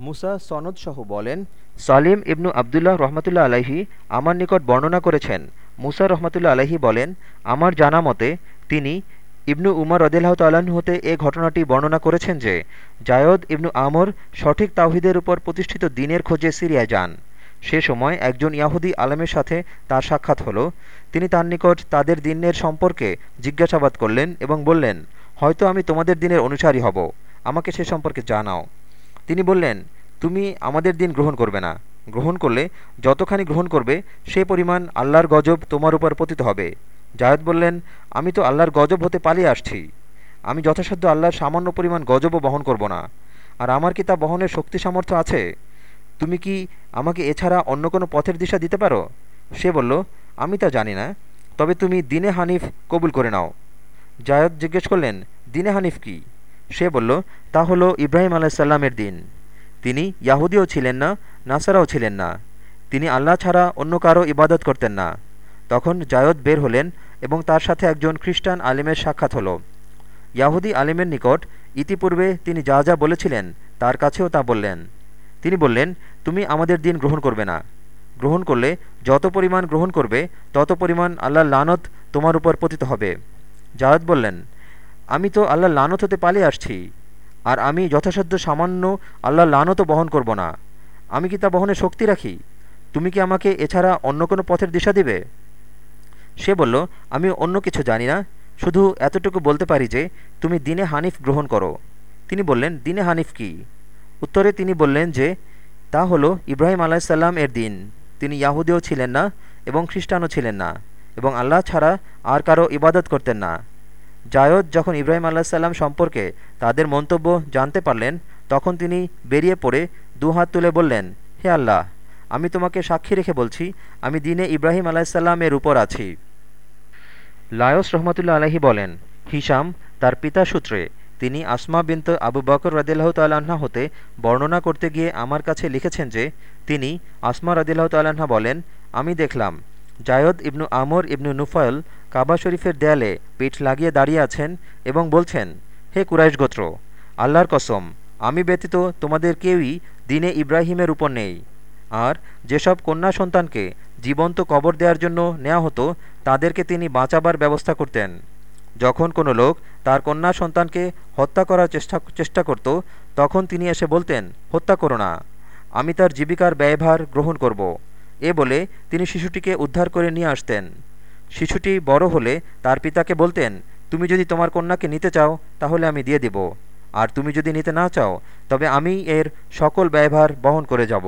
মুসা সনদ সহ বলেন, সালিম ইবনু আবদুল্লাহ রহমতুল্লা আলাহি আমার নিকট বর্ণনা করেছেন। মুসা রহমতুল্লা আলাহি বলেন, আমার জানা মতে তিনি ইবনু উমর রদিল্লাহ তাল্লাহ্ন হতে এ ঘটনাটি বর্ণনা করেছেন যে, জায়দ ইবনু আমর সঠিক তাওহিদের উপর প্রতিষ্ঠিত দিনের খোঁজে সিরিয়ায় যান। সে সময় একজন ইয়াহুদি আলমের সাথে তার সাক্ষাৎ হলো। তিনি তার নিকট তাদের দিনের সম্পর্কে জিজ্ঞাসাবাদ করলেন এবং বললেন, হয়তো আমি তোমাদের দিনের অনুসারী হব। আমাকে সে সম্পর্কে জানাও। তিনি বললেন, তুমি আমাদের দিন গ্রহণ করবে না। গ্রহণ করলে যতখানি গ্রহণ করবে, সে পরিমাণ আল্লাহর গজব তোমার উপর পতিত হবে। জায়দ বললেন, আমি তো আল্লাহর গজব হতে পালিয়ে আসছি। আমি যথাসাধ্য আল্লাহর সামান্য পরিমাণ গজবও বহন করব না। আর আমার কি তা বহনের শক্তি সামর্থ্য আছে? তুমি কি আমাকে এছাড়া অন্য কোনো পথের দিশা দিতে পারো? সে বলল, আমি তা জানি না। তবে তুমি দিনে হানিফ কবুল করে নাও। জায়দ জিজ্ঞেস করলেন, দিনে হানিফ কি? সে বলল, তা হলো ইব্রাহিম আলাইসাল্লামের দিন। তিনি ইয়াহুদিও ছিলেন না, নাসারাও ছিলেন না। তিনি আল্লাহ ছাড়া অন্য কারও ইবাদত করতেন না। তখন জায়দ বের হলেন এবং তার সাথে একজন খ্রিস্টান আলিমের সাক্ষাৎ হলো। ইয়াহুদি আলিমের নিকট ইতিপূর্বে তিনি যা যা বলেছিলেন, তার কাছেও তা বললেন। তিনি বললেন, তুমি আমাদের দিন গ্রহণ করবে না। গ্রহণ করলে যত পরিমাণ গ্রহণ করবে, তত পরিমাণ আল্লাহ লানত তোমার উপর পতিত হবে। জায়দ বললেন আমি তো আল্লাহ লানত হতে পালিয়ে আসছি, আর আমি যথাসাধ্য সামান্য আল্লাহ লানতও বহন করব না। আমি কি তা বহনে শক্তি রাখি? তুমি কি আমাকে এছাড়া অন্য কোনো পথের দিশা দিবে? সে বলল, আমি অন্য কিছু জানি না, শুধু এতটুকু বলতে পারি যে তুমি দিনে হানিফ গ্রহণ করো। তিনি বললেন, দিনে হানিফ কি? উত্তরে তিনি বললেন যে, তা হলো ইব্রাহিম আলাইসাল্লাম এর দিন। তিনি ইয়াহুদেও ছিলেন না এবং খ্রিস্টানও ছিলেন না, এবং আল্লাহ ছাড়া আর কারও ইবাদত করতেন না। জায়দ যখন ইব্রাহিম আল্লাহ সম্পর্কে তাদের মন্তব্য জানতে পারলেন, তখন তিনি বেরিয়ে পড়ে দু হাত তুলে বললেন, হে আল্লাহ, আমি তোমাকে সাক্ষী রেখে বলছি, আমি দিনে ইব্রাহিম আলাহিসাল্লামের উপর আছি। লায়স রহমতুল্লা আলহি বলেন হিসাম তার পিতা সূত্রে তিনি আসমা বিন্ত আবু বকর রদিল্লাহ তাল্লাহা হতে বর্ণনা করতে গিয়ে আমার কাছে লিখেছেন যে, তিনি আসমা রদিল্লাহ তাল্লাহা বলেন, আমি দেখলাম জায়দ ইবনু আমর ইবনু নুফায়ল কাবা শরীফের দেয়ালে পিঠ লাগিয়ে দাঁড়িয়ে আছেন এবং বলছেন, হে কুরাইশ গোত্র, আল্লাহর কসম, আমি ব্যতীত তোমাদের কেউই দিনে ইব্রাহিমের উপর নেই। আর যেসব কন্যা সন্তানকে জীবন্ত কবর দেওয়ার জন্য নেওয়া হতো, তাদেরকে তিনি বাঁচাবার ব্যবস্থা করতেন। যখন কোনো লোক তার কন্যা সন্তানকে হত্যা করার চেষ্টা চেষ্টা করত, তখন তিনি এসে বলতেন, হত্যা করো না, আমি তার জীবিকার ব্যয়ভার গ্রহণ করব। এ বলে তিনি শিশুটিকে উদ্ধার করে নিয়ে আসতেন। শিশুটি বড় হলে তার পিতাকে বলতেন, তুমি যদি তোমার কন্যাকে নিতে চাও, তাহলে আমি দিয়ে দিব। আর তুমি যদি নিতে না চাও, তবে আমি এর সকল ব্যয়ভার বহন করে যাব।